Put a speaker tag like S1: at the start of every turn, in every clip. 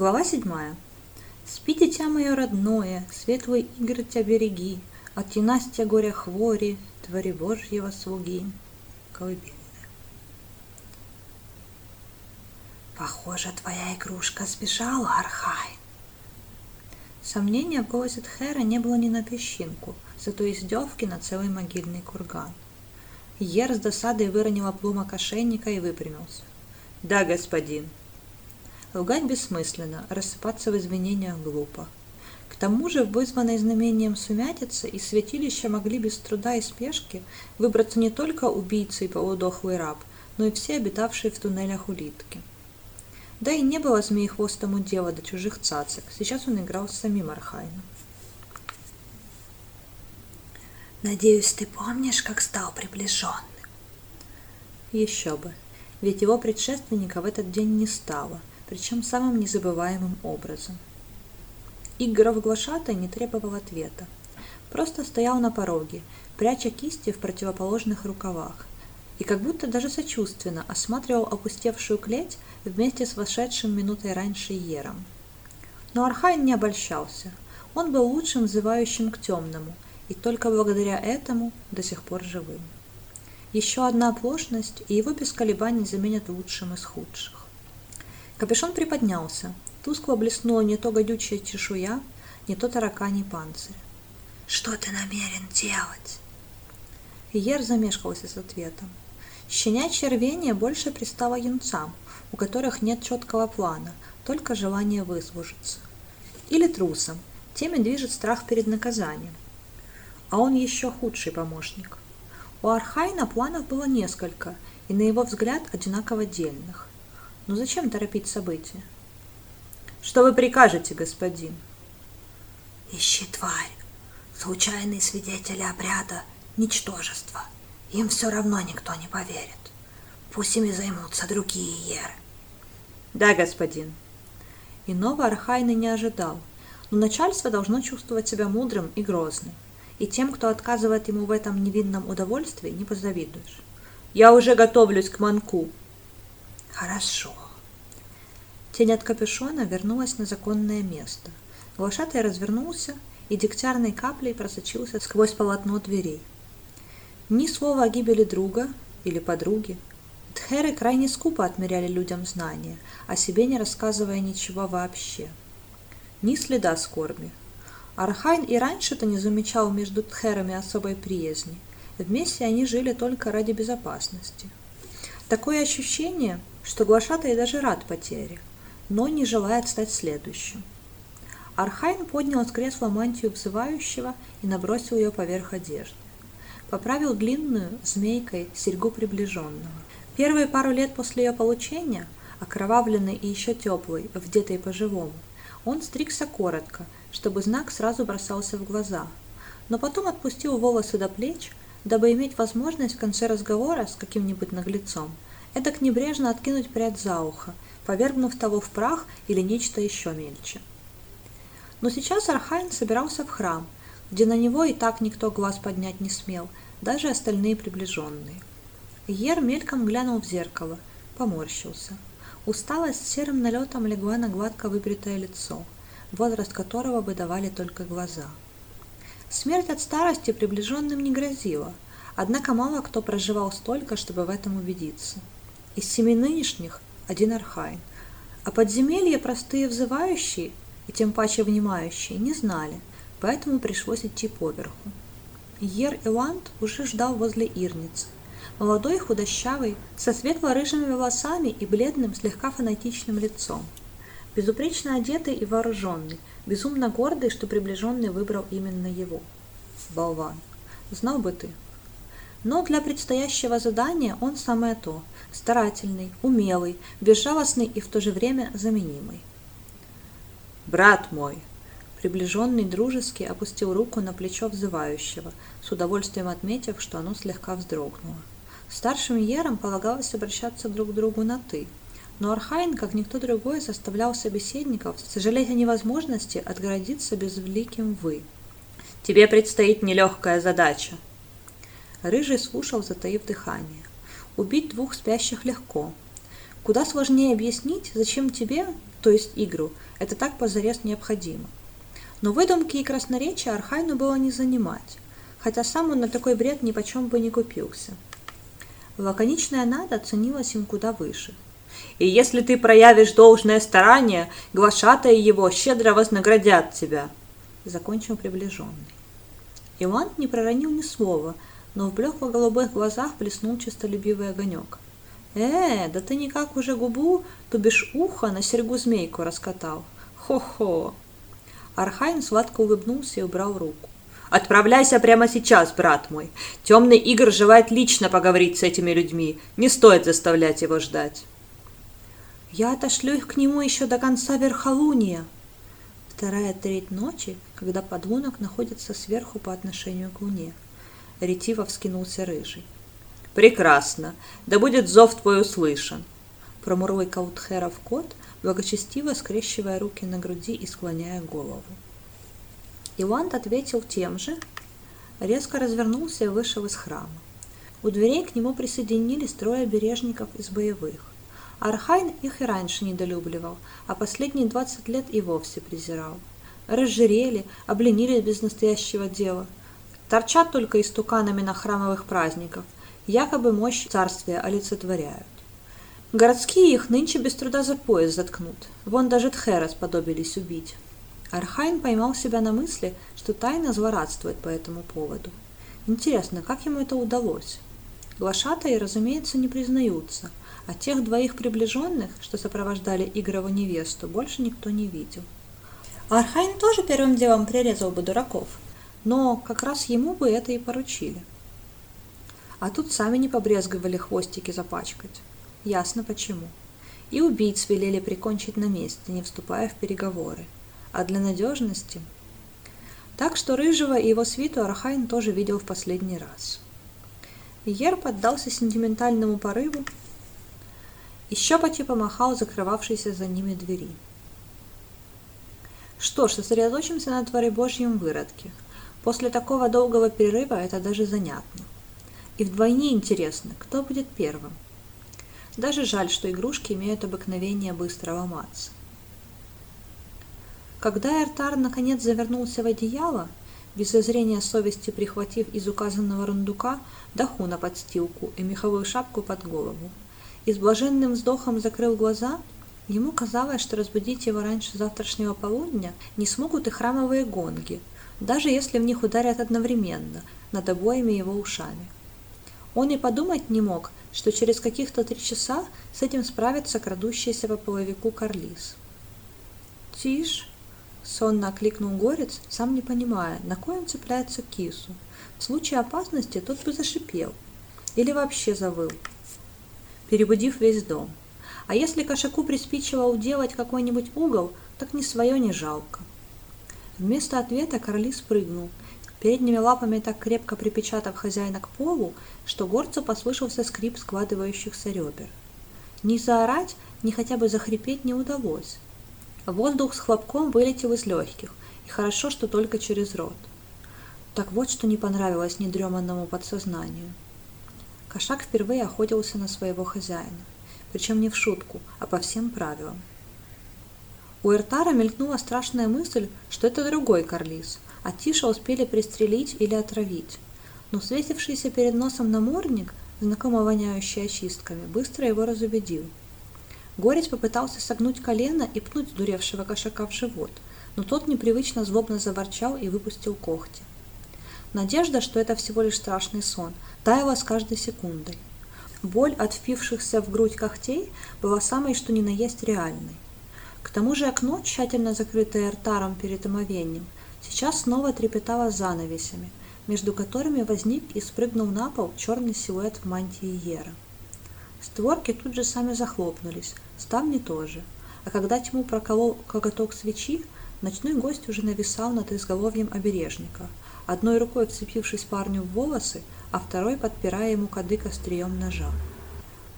S1: Глава седьмая. Спи, дитя мое родное, светлые игры тебя береги, От ненастья горя хвори, твори Божьего слуги. Колыбельная. Похоже, твоя игрушка сбежала, Архай. Сомнения в голосе Тхера не было ни на песчинку, зато издевки на целый могильный курган. Ер с досадой выронил обломок ошейника и выпрямился. «Да, господин», Лгать бессмысленно, рассыпаться в извинениях глупо. К тому же, вызванной знамением сумятицы, из святилища могли без труда и спешки выбраться не только убийцы и полудохлый раб, но и все обитавшие в туннелях улитки. Да и не было змеехвостому дела до чужих цацик, сейчас он играл с самим Архайном.
S2: «Надеюсь, ты помнишь, как стал приближенным?»
S1: Еще бы, ведь его предшественника в этот день не стало – причем самым незабываемым образом. Йеров глашатай не требовал ответа. Просто стоял на пороге, пряча кисти в противоположных рукавах, и как будто даже сочувственно осматривал опустевшую клеть вместе с вошедшим минутой раньше йером. Но Архайн не обольщался. Он был лучшим взывающим к темному, и только благодаря этому до сих пор живым. Еще одна оплошность, и его без колебаний заменят лучшим из худших. Капюшон приподнялся. Тускло блеснула не то гадючая чешуя, не то тараканий панцирь.
S2: «Что ты намерен делать?»
S1: Ер замешкался с ответом. Щенячье рвение больше пристало юнцам, у которых нет четкого плана, только желание выслужиться. Или трусам, теми движет страх перед наказанием. А он еще худший помощник. У Архайна планов было несколько, и на его взгляд одинаково дельных. Но зачем торопить события? Что вы прикажете, господин?
S2: Ищи тварь. Случайные свидетели обряда — ничтожество. Им все равно никто не поверит. Пусть ими займутся другие йеры.
S1: Да, господин. Иного Архайны не ожидал, но начальство должно чувствовать себя мудрым и грозным, и тем, кто отказывает ему в этом невинном удовольствии, не позавидуешь. Я уже готовлюсь к манку.
S2: Хорошо.
S1: Тень от капюшона вернулась на законное место. Глашатай развернулся и дегтярной каплей просочился сквозь полотно дверей. Ни слова о гибели друга или подруги. Йеры крайне скупо отмеряли людям знания, о себе не рассказывая ничего вообще. Ни следа скорби. Архайн и раньше-то не замечал между йерами особой приязни. Вместе они жили только ради безопасности. Такое ощущение, что Глашатай даже рад потере – но не желает стать следующим. Архайн поднял с кресла мантию взывающего и набросил ее поверх одежды. Поправил длинную, змейкой, серьгу приближенного. Первые пару лет после ее получения, окровавленный и еще теплый, вдетый по-живому, он стригся коротко, чтобы знак сразу бросался в глаза, но потом отпустил волосы до плеч, дабы иметь возможность в конце разговора с каким-нибудь наглецом эдак небрежно откинуть прядь за ухо повергнув того в прах или нечто еще мельче. Но сейчас Архайн собирался в храм, где на него и так никто глаз поднять не смел, даже остальные приближенные. Йер мельком глянул в зеркало, поморщился. Усталость серым налетом легла на гладко выбритое лицо, возраст которого выдавали только глаза. Смерть от старости приближенным не грозила, однако мало кто проживал столько, чтобы в этом убедиться. Из семи нынешних один архайн. А подземелья простые взывающие, и тем паче внимающие, не знали, поэтому пришлось идти поверху. Ер Иланд уже ждал возле Ирницы. Молодой, худощавый, со светло-рыжими волосами и бледным, слегка фанатичным лицом. Безупречно одетый и вооруженный, безумно гордый, что приближенный выбрал именно его. Болван. Знал бы ты. Но для предстоящего задания он самое то – старательный, умелый, безжалостный и в то же время заменимый. «Брат мой!» Приближенный дружески опустил руку на плечо взывающего, с удовольствием отметив, что оно слегка вздрогнуло. Старшим ерам полагалось обращаться друг к другу на «ты», но Архайн, как никто другой, заставлял собеседников сожалеть о невозможности отгородиться безликим «вы». «Тебе предстоит нелегкая задача!» Рыжий слушал, затаив дыхание. Убить двух спящих легко. Куда сложнее объяснить, зачем тебе, то есть игру, это так позарез необходимо. Но выдумки и красноречия Архайну было не занимать, хотя сам он на такой бред ни почем бы не купился. Лаконичная надо ценилась им куда выше. «И если ты проявишь должное старание, глашатые его щедро вознаградят тебя», — закончил приближенный. Иланд не проронил ни слова, но в блекло-голубых глазах блеснул честолюбивый огонек. «Э, да ты никак уже губу, то бишь ухо на серьгу змейку раскатал. Хо-хо!» Архайн сладко улыбнулся и убрал руку. «Отправляйся прямо сейчас, брат мой. Темный Игорь желает лично поговорить с этими людьми. Не стоит заставлять его ждать». «Я отошлю их к нему еще до конца верхолуния». Вторая треть ночи, когда подлунок находится сверху по отношению к луне. Ретиво вскинулся рыжий. «Прекрасно. Да будет зов твой услышан!» Промурлыкал Тхеров кот, благочестиво скрещивая руки на груди и склоняя голову. Иланд ответил тем же, резко развернулся и вышел из храма. У дверей к нему присоединились трое обережников из боевых. Архайн их и раньше недолюбливал, а последние двадцать лет и вовсе презирал. Разжирели, обленились без настоящего дела. Торчат только истуканами на храмовых праздниках, якобы мощь царствия олицетворяют. Городские их нынче без труда за пояс заткнут. Вон даже Тхера сподобились убить. Архайн поймал себя на мысли, что тайно злорадствует по этому поводу. Интересно, как ему это удалось? Глашатаи, разумеется, не признаются, а тех двоих приближенных, что сопровождали Игрову невесту, больше никто не видел. Архайн тоже первым делом прирезал бы дураков, но как раз ему бы это и поручили. А тут сами не побрезговали хвостики запачкать. Ясно почему. И убийц велели прикончить на месте, не вступая в переговоры. А для надежности... Так что Рыжего и его свиту Архайн тоже видел в последний раз. Ер поддался сентиментальному порыву и щепоти помахал закрывавшейся за ними двери. Что ж, сосредоточимся на Творе Божьем выродке. После такого долгого перерыва это даже занятно. И вдвойне интересно, кто будет первым – даже жаль, что игрушки имеют обыкновение быстро ломаться. Когда Эртар наконец завернулся в одеяло, без зазрения совести прихватив из указанного рундука даху на подстилку и меховую шапку под голову, и с блаженным вздохом закрыл глаза, ему казалось, что разбудить его раньше завтрашнего полудня не смогут и храмовые гонги, даже если в них ударят одновременно, над обоими его ушами. Он и подумать не мог, что через каких-то три часа с этим справится крадущийся по половику Карлис. «Тише!» — сонно окликнул горец, сам не понимая, на кой он цепляется кису. В случае опасности тот бы зашипел или вообще завыл, перебудив весь дом. А если кошаку приспичило уделать какой-нибудь угол, так ни свое не жалко. Вместо ответа Карлис прыгнул передними лапами так крепко припечатав хозяина к полу, что горцу послышался скрип складывающихся ребер. Ни заорать, ни хотя бы захрипеть не удалось. Воздух с хлопком вылетел из легких, и хорошо, что только через рот. Так вот, что не понравилось недреманному подсознанию. Кошак впервые охотился на своего хозяина, причем не в шутку, а по всем правилам. У Эртара мелькнула страшная мысль, что это другой Карлис, а Тиша успели пристрелить или отравить. Но светившийся перед носом намордник, знакомо воняющий очистками, быстро его разубедил. Горец попытался согнуть колено и пнуть дуревшего кошака в живот, но тот непривычно злобно заворчал и выпустил когти. Надежда, что это всего лишь страшный сон, таяла с каждой секундой. Боль от впившихся в грудь когтей была самой что ни на есть реальной. К тому же окно, тщательно закрытое ртаром перед омовением, сейчас снова трепетало занавесями, между которыми возник и спрыгнул на пол черный силуэт в мантии Ера. Створки тут же сами захлопнулись, ставни тоже, а когда тьму проколол коготок свечи, ночной гость уже нависал над изголовьем обережника, одной рукой вцепившись парню в волосы, а второй подпирая ему кадык острием ножа.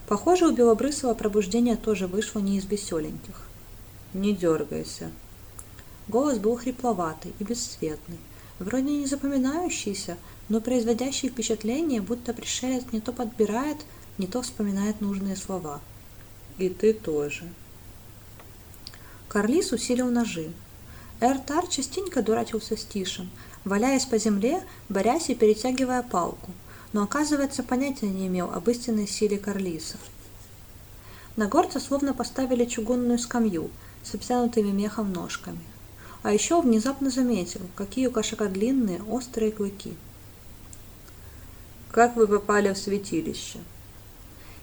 S1: Похоже, у Белобрысова пробуждение тоже вышло не из веселеньких. «Не дергайся», Голос был хрипловатый и бесцветный, вроде не запоминающийся, но производящий впечатление, будто пришелец не то подбирает, не то вспоминает нужные слова. И ты тоже. Карлис усилил ножи. Эртар частенько дурачился с Тишем, валяясь по земле, борясь и перетягивая палку, но, оказывается, понятия не имел об истинной силе Карлиса. На горца словно поставили чугунную скамью с обтянутыми мехом ножками. А еще внезапно заметил, какие у кошака длинные, острые клыки. «Как вы попали в святилище?»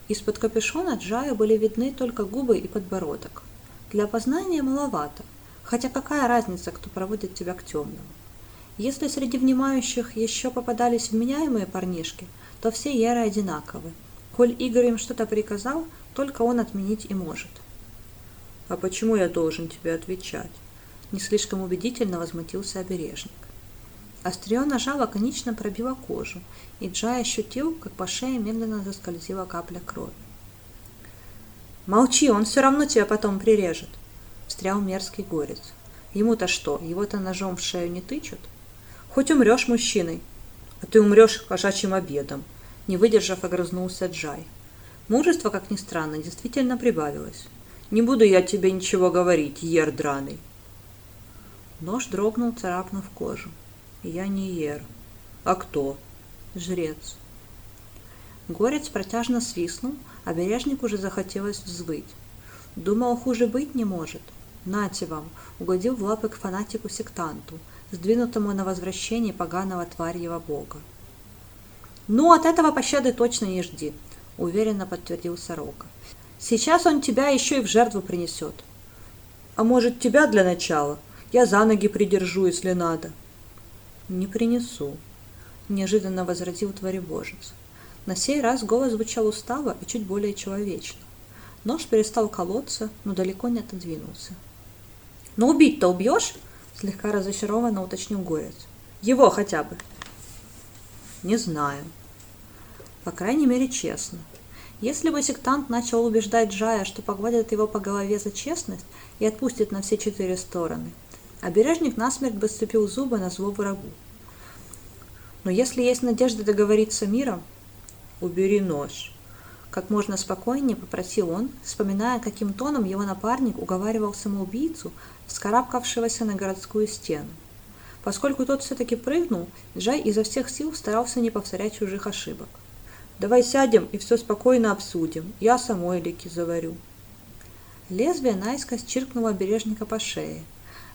S1: Из-под капюшона Джая были видны только губы и подбородок. Для опознания маловато, хотя какая разница, кто проводит тебя к темному. Если среди внимающих еще попадались вменяемые парнишки, то все яры одинаковы. Коль Игорь им что-то приказал, только он отменить и может. «А почему я должен тебе отвечать?» Не слишком убедительно возмутился обережник. Острие ножа лаконично пробило кожу, и Джай ощутил, как по шее медленно заскользила капля крови. «Молчи, он все равно тебя потом прирежет!» — встрял мерзкий горец. «Ему-то что, его-то ножом в шею не тычут? Хоть умрешь мужчиной, а ты умрешь кошачьим обедом!» Не выдержав, огрызнулся Джай. Мужество, как ни странно, действительно прибавилось. «Не буду я тебе ничего говорить, ер драный!» Нож дрогнул, царапнув кожу. «Я не ер. А кто?» «Жрец». Горец протяжно свистнул, а бережник уже захотелось взвыть. Думал, хуже быть не может. Нате вам, угодил в лапы к фанатику-сектанту, сдвинутому на возвращение поганого тварьего бога. «Ну, от этого пощады точно не жди», — уверенно подтвердил Сорока. «Сейчас он тебя еще и в жертву принесет». «А может, тебя для начала? Я за ноги придержу, если надо». «Не принесу», — неожиданно возразил тваребожец. На сей раз голос звучал устало и чуть более человечно. Нож перестал колоться, но далеко не отодвинулся. «Ну убить-то убьешь?» — слегка разочарованно уточнил горец. «Его хотя бы». «Не знаю». По крайней мере, честно. Если бы сектант начал убеждать Джая, что погладит его по голове за честность и отпустит на все четыре стороны, обережник насмерть бы сцепил зубы на зло врагу. Но если есть надежда договориться миром, убери нож. Как можно спокойнее попросил он, вспоминая, каким тоном его напарник уговаривал самоубийцу, вскарабкавшегося на городскую стену. Поскольку тот все-таки прыгнул, Джай изо всех сил старался не повторять чужих ошибок. «Давай сядем и все спокойно обсудим. Я самой лики заварю». Лезвие наискось чиркнуло бережника по шее.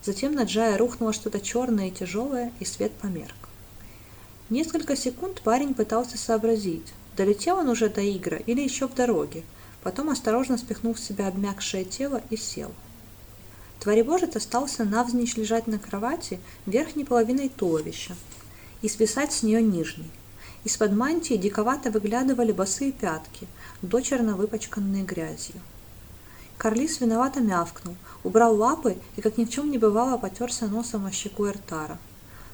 S1: Затем на Джая рухнуло что-то черное и тяжелое, и свет померк. Несколько секунд парень пытался сообразить, Долетел он уже до Игра или еще в дороге, потом осторожно спихнул в себя обмякшее тело и сел. Творебожец остался навзничь лежать на кровати верхней половиной туловища и свисать с нее нижней. Из-под мантии диковато выглядывали босые пятки, дочерно выпачканные грязью. Карлис виновато мявкнул, убрал лапы и, как ни в чем не бывало, потерся носом о щеку Эртара.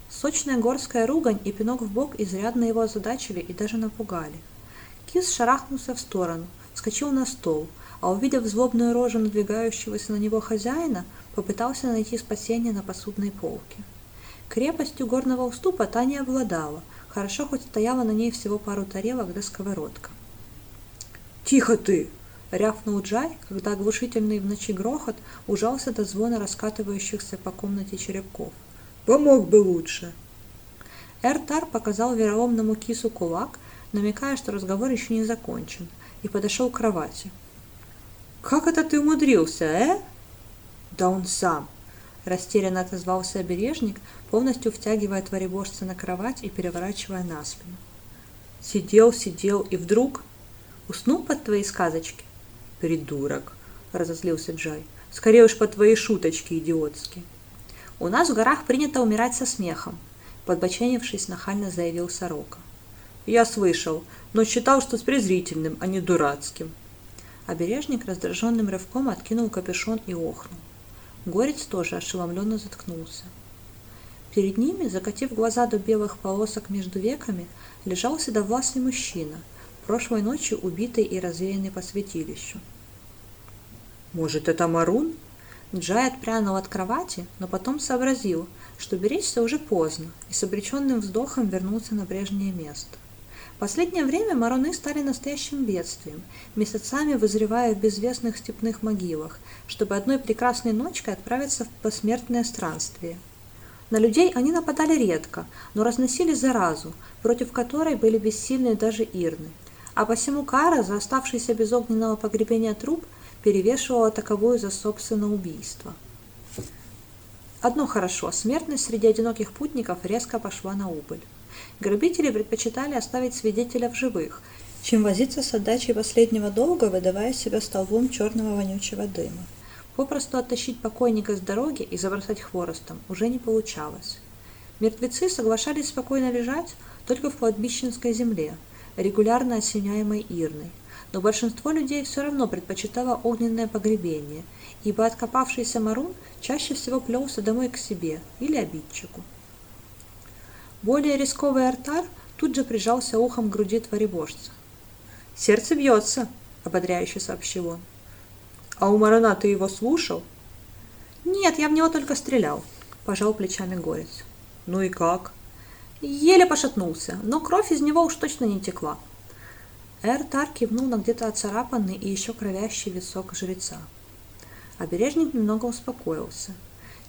S1: Сочная горская ругань и пинок в бок изрядно его озадачили и даже напугали. Кис шарахнулся в сторону, вскочил на стол, а увидев злобную рожу надвигающегося на него хозяина, попытался найти спасение на посудной полке. Крепостью горного уступа та не обладала, хорошо хоть стояла на ней всего пару тарелок да сковородка. «Тихо ты!» — рявкнул Джай, когда оглушительный в ночи грохот ужался до звона раскатывающихся по комнате черепков. Помог бы лучше. Эртар показал вероломному кису кулак, намекая, что разговор еще не закончен, и подошел к кровати. «Как это ты умудрился, э?» «Да он сам!» – растерянно отозвался обережник, полностью втягивая творебожца на кровать и переворачивая на спину. Сидел, сидел, и вдруг... Уснул под твои сказочки? «Придурок!» – разозлился Джай. «Скорее уж по твоей шуточке идиотски!» «У нас в горах принято умирать со смехом», — подбоченившись, нахально заявил Сорока. «Я слышал, но считал, что с презрительным, а не дурацким». Обережник раздраженным рывком откинул капюшон и охнул. Горец тоже ошеломленно заткнулся. Перед ними, закатив глаза до белых полосок между веками, лежал седовласый мужчина, прошлой ночью убитый и развеянный по святилищу. «Может, это Марун?» Джай отпрянул от кровати, но потом сообразил, что беречься уже поздно, и с обреченным вздохом вернулся на прежнее место. Последнее время маруны стали настоящим бедствием, месяцами вызревая в безвестных степных могилах, чтобы одной прекрасной ночкой отправиться в посмертное странствие. На людей они нападали редко, но разносили заразу, против которой были бессильны даже ирны, а посему кара за оставшийся без огненного погребения труп перевешивала таковую за собственное убийство. Одно хорошо, смертность среди одиноких путников резко пошла на убыль. Грабители предпочитали оставить свидетеля в живых, чем возиться с отдачей последнего долга, выдавая себя столбом черного вонючего дыма. Попросту оттащить покойника с дороги и забросать хворостом уже не получалось. Мертвецы соглашались спокойно лежать только в кладбищенской земле, регулярно осеняемой ирной, но большинство людей все равно предпочитало огненное погребение, ибо откопавшийся марун чаще всего плелся домой к себе или обидчику. Более рисковый артар тут же прижался ухом к груди творебожца. «Сердце бьется», — ободряюще сообщил он. «А у Марана ты его слушал?» «Нет, я в него только стрелял», — пожал плечами горец. «Ну и как?» Еле пошатнулся, но кровь из него уж точно не текла. Эртар кивнул на где-то оцарапанный и еще кровящий висок жреца. Обережник немного успокоился.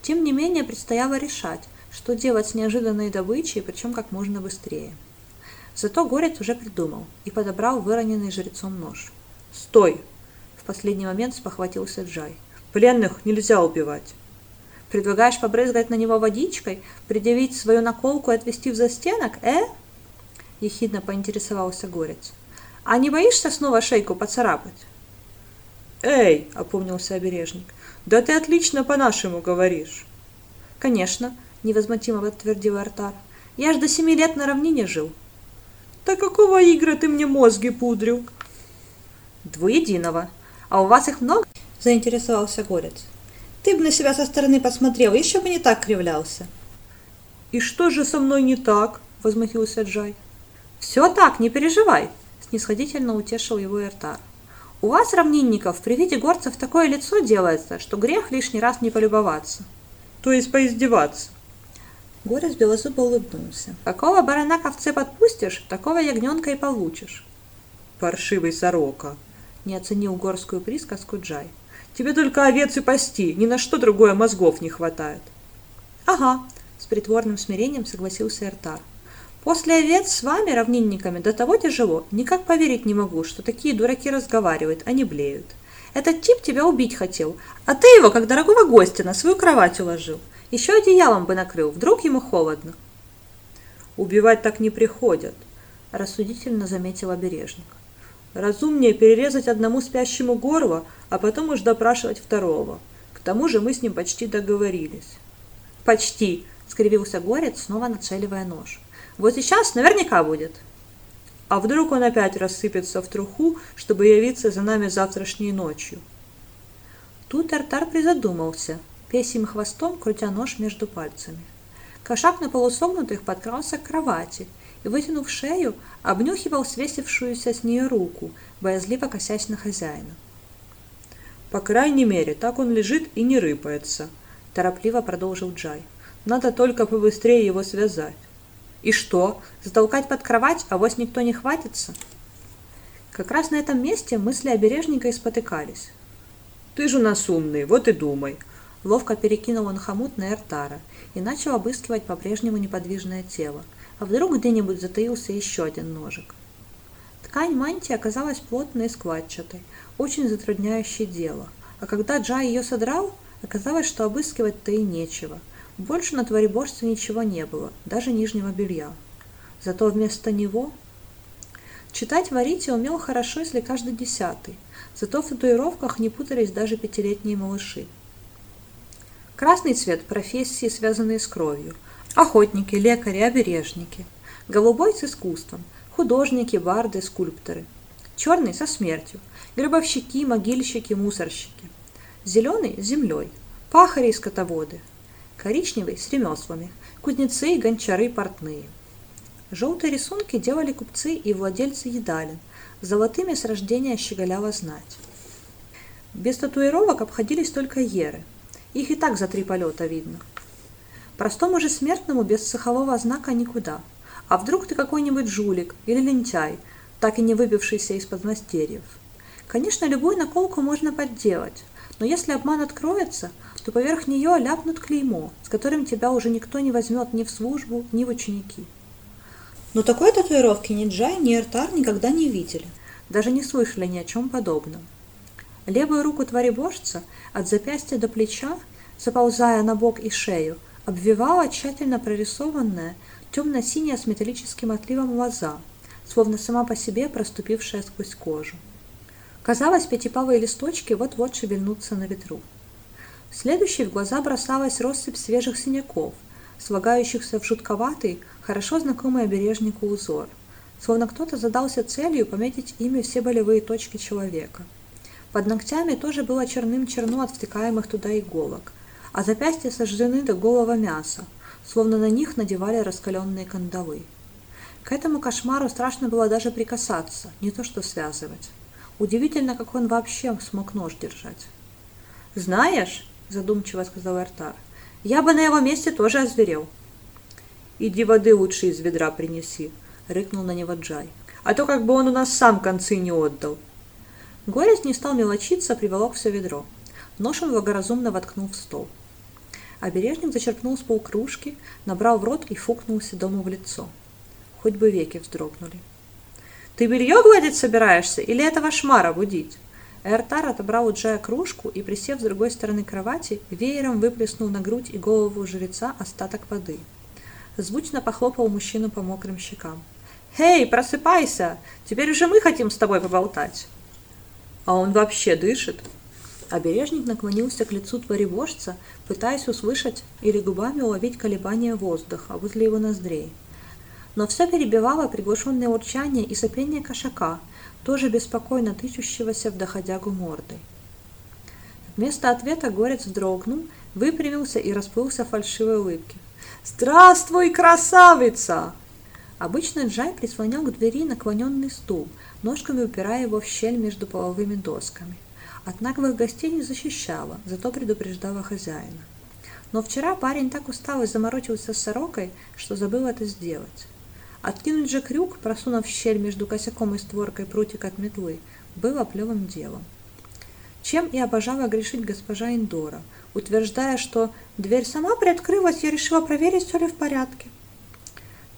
S1: Тем не менее предстояло решать, что делать с неожиданной добычей, причем как можно быстрее. Зато Горец уже придумал и подобрал выроненный жрецом нож. «Стой!» – в последний момент спохватился Джай. «Пленных нельзя убивать!» «Предлагаешь побрызгать на него водичкой, предъявить свою наколку и отвести в застенок, э?» – ехидно поинтересовался Горец. «А не боишься снова шейку поцарапать?»
S3: «Эй!» – опомнился обережник. «Да ты отлично по-нашему говоришь!»
S1: «Конечно!» – невозмутимо подтвердил Артар. «Я ж до семи лет на равнине жил!»
S3: «Да какого игры ты мне мозги пудрил?»
S1: «Двуединого. А у вас их много?» – заинтересовался Горец. «Ты бы на себя со стороны посмотрел, еще бы не так кривлялся».
S3: «И что же со мной не так?» – возмутился Джай.
S1: «Все так, не переживай!» – снисходительно утешил его Эртар. У вас, равнинников, при виде горцев такое лицо делается, что грех лишний раз не полюбоваться.
S3: То есть поиздеваться.
S1: Горец белозубо улыбнулся. Какого барана ковце подпустишь, такого ягненка и получишь.
S3: Паршивый сорока.
S1: Не оценил горскую присказку Джай.
S3: Тебе только овец и пасти, ни на что другое мозгов не хватает.
S1: Ага, с притворным смирением согласился Эртар. После овец с вами, равнинниками, до того тяжело. Никак поверить не могу, что такие дураки разговаривают, а не блеют. Этот тип тебя убить хотел, а ты его, как дорогого гостя, на свою кровать уложил. Еще одеялом бы накрыл, вдруг ему холодно.
S3: Убивать так не приходят, рассудительно заметил обережник. Разумнее перерезать одному спящему горло, а потом уж допрашивать второго. К тому же мы с ним почти договорились.
S1: Почти, скривился горец, снова нацеливая нож. Вот сейчас наверняка будет.
S3: А вдруг он опять рассыпется в труху, чтобы явиться за нами завтрашней ночью?
S1: Тут Артар призадумался, песим хвостом, крутя нож между пальцами. Кошак на полусогнутых подкрался к кровати и, вытянув шею, обнюхивал свесившуюся с нее руку, боязливо косясь на хозяина.
S3: «По крайней мере, так он лежит и не рыпается», – торопливо продолжил Джай. «Надо только побыстрее его связать».
S1: И что, затолкать под кровать, а вось никто не хватится? Как раз на этом месте мысли обережника и спотыкались.
S3: «Ты же у нас умный, вот и думай!»
S1: Ловко перекинул он хомут на Эртара и начал обыскивать по-прежнему неподвижное тело. А вдруг где-нибудь затаился еще один ножик? Ткань мантии оказалась плотной и складчатой, очень затрудняющей дело. А когда Джай ее содрал, оказалось, что обыскивать-то и нечего – больше на твореборстве ничего не было, даже нижнего белья. Зато вместо него... Читать Варите умел хорошо, если каждый десятый, зато в татуировках не путались даже пятилетние малыши. Красный цвет – профессии, связанные с кровью. Охотники, лекари, обережники. Голубой – с искусством. Художники, барды, скульпторы. Черный – со смертью. Гробовщики, могильщики, мусорщики. Зеленый – с землей. Пахари и скотоводы коричневый с ремеслами, кузнецы и гончары портные. Желтые рисунки делали купцы и владельцы едалин, золотыми с рождения щеголяла знать. Без татуировок обходились только еры, их и так за три полета видно. Простому же смертному без цехового знака никуда, А вдруг ты какой-нибудь жулик или лентяй, так и не выбившийся из подмастерьев? Конечно, любую наколку можно подделать, но если обман откроется, то поверх нее ляпнут клеймо, с которым тебя уже никто не возьмет ни в службу, ни в ученики. Но такой татуировки ни Джай, ни Эртар никогда не видели, даже не слышали ни о чем подобном. Левую руку творебожца от запястья до плеча, заползая на бок и шею, обвивала тщательно прорисованная темно-синяя с металлическим отливом лоза, словно сама по себе проступившая сквозь кожу. Казалось, пятипалые листочки вот-вот шевельнутся на ветру. Следующей в глаза бросалась россыпь свежих синяков, слагающихся в жутковатый, хорошо знакомый обережнику узор, словно кто-то задался целью пометить ими все болевые точки человека. Под ногтями тоже было черным черно от втыкаемых туда иголок, а запястья сожжены до голого мяса, словно на них надевали раскаленные кандалы. К этому кошмару страшно было даже прикасаться, не то что связывать. Удивительно, как он вообще смог нож держать. «Знаешь», — задумчиво сказал Эртар, — «я бы на его месте тоже озверел». «Иди воды лучше из ведра принеси», — рыкнул на него Джай. «А то как бы он у нас сам концы не отдал». Горец не стал мелочиться, приволок все ведро. Нож он благоразумно воткнул в стол. Обережник зачерпнул с полкружки, набрал в рот и фукнул седому в лицо. Хоть бы веки вздрогнули. «Ты белье гладить собираешься или этого шмара будить?» Эртар отобрал у Джая кружку и, присев с другой стороны кровати, веером выплеснул на грудь и голову жреца остаток воды. Звучно похлопал мужчину по мокрым щекам. «Эй, просыпайся! Теперь уже мы хотим с тобой поболтать!» «А он вообще дышит?» Обережник наклонился к лицу творебожца, пытаясь услышать или губами уловить колебания воздуха возле его ноздрей. Но все перебивало приглушенное урчание и сопение кошака, тоже беспокойно тычущегося в доходягу мордой. Вместо ответа горец вздрогнул, выпрямился и расплылся фальшивой улыбке. «Здравствуй, красавица!» Обычно Джай прислонял к двери наклоненный стул, ножками упирая его в щель между половыми досками. От наглых гостей не защищала, зато предупреждала хозяина. Но вчера парень так устал и заморочился с сорокой, что забыл это сделать. Откинуть же крюк, просунув щель между косяком и створкой прутик от метлы, было плевым делом. Чем и обожала грешить госпожа Индора, утверждая, что дверь сама приоткрылась, я решила проверить, все ли в порядке.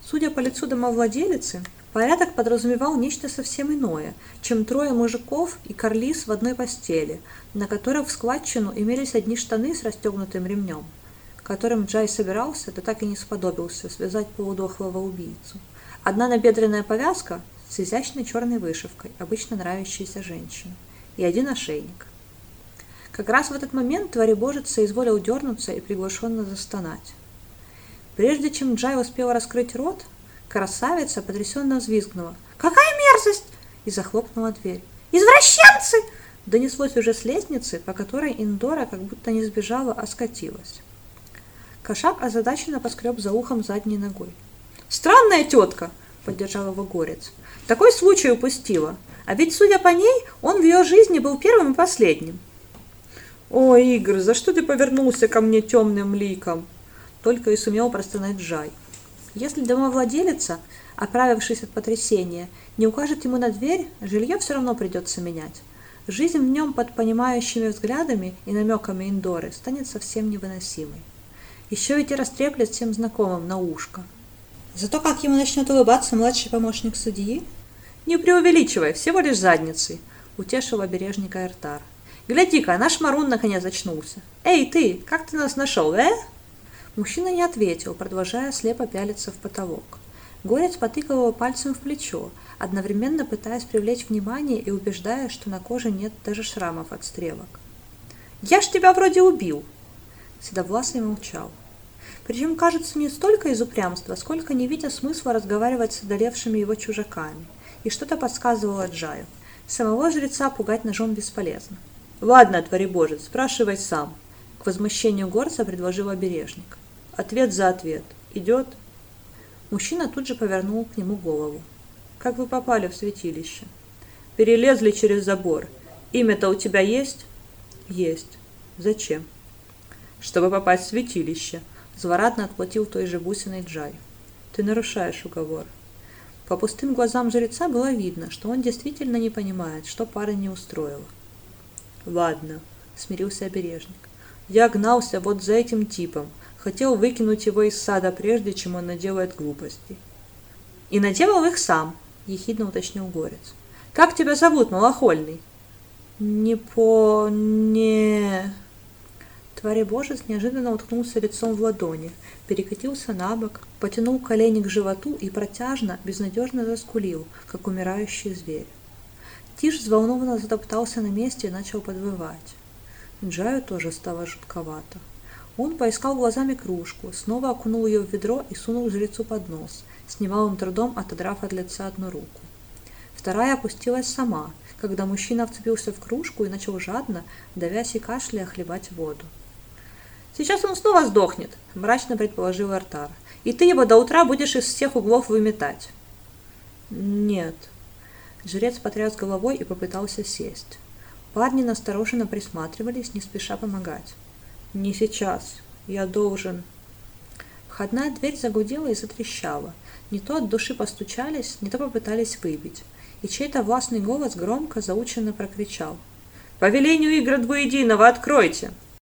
S1: Судя по лицу домовладелицы, Порядок подразумевал нечто совсем иное, чем трое мужиков и карлис в одной постели, на которых в складчину имелись одни штаны с расстегнутым ремнем, которым Джай собирался, да так и не сподобился связать полудохлого убийцу. Одна набедренная повязка с изящной черной вышивкой, обычно нравящейся женщине, и один ошейник. Как раз в этот момент творебожец изволил дернуться и приглушенно застонать. Прежде чем Джай успел раскрыть рот, Красавица потрясенно взвизгнула. «Какая мерзость!» и захлопнула дверь. «Извращенцы!» Донеслось уже с лестницы, по которой Индора как будто не сбежала, а скатилась. Кошак озадаченно поскреб за ухом задней ногой. «Странная тетка!» — поддержал его горец. «Такой случай упустила. А ведь, судя по ней, он в ее жизни был первым и последним». «О, Игорь, за что ты повернулся ко мне темным ликом?» Только и сумел простонать Джай. Если домовладелица, оправившись от потрясения, не укажет ему на дверь, жилье все равно придется менять. Жизнь в нем под понимающими взглядами и намеками Индоры станет совсем невыносимой. Еще ведь и растреплет всем знакомым на ушко. Зато как ему начнет улыбаться младший помощник судьи? Не преувеличивай, всего лишь задницей, утешил обережника Эртар. Гляди-ка, наш Марун наконец очнулся. Эй, ты, как ты нас нашел, э? Мужчина не ответил, продолжая слепо пялиться в потолок. Горец потыкал его пальцем в плечо, одновременно пытаясь привлечь внимание и убеждая, что на коже нет даже шрамов от стрелок. «Я ж тебя вроде убил!» Седовласый молчал. Причем, кажется, не столько из упрямства, сколько не видя смысла разговаривать с одолевшими его чужаками. И что-то подсказывало Джаю. Самого жреца пугать ножом бесполезно. «Ладно, твори боже, спрашивай сам», — к возмущению горца предложил обережник. Ответ за ответ. Идет? Мужчина тут же повернул к нему голову. Как вы попали в святилище? Перелезли через забор. Имя-то у тебя есть? Есть. Зачем? Чтобы попасть в святилище. Зворотно отплатил той же бусиной Джай. Ты нарушаешь уговор. По пустым глазам жреца было видно, что он действительно не понимает, что пара не устроила.
S3: Ладно, смирился обережник. Я гнался вот за этим типом, хотел выкинуть его из сада, прежде чем он наделает глупостей.
S1: И наделал их сам, ехидно уточнил горец. Как тебя зовут, малохольный?
S3: Не по... не...
S1: Тварь Божец неожиданно уткнулся лицом в ладони, перекатился на бок, потянул колени к животу и протяжно, безнадежно заскулил, как умирающий зверь. Тиш взволнованно затоптался на месте и начал подвывать. Джаю тоже стало жутковато. Он поискал глазами кружку, снова окунул ее в ведро и сунул жрецу под нос, с немалым трудом отодрав от лица одну руку. Вторая опустилась сама, когда мужчина вцепился в кружку и начал жадно, давясь и кашляя, хлебать воду. «Сейчас он снова сдохнет», – мрачно предположил Артар. «И ты его до утра будешь из всех углов выметать».
S3: «Нет».
S1: Жрец потряс головой и попытался сесть. Парни настороженно присматривались, не спеша помогать.
S3: «Не сейчас. Я должен...»
S1: Входная дверь загудела и затрещала. Не то от души постучались, не то попытались выбить. И чей-то властный голос громко, заученно прокричал.
S3: «По велению Игра Двуединого откройте!»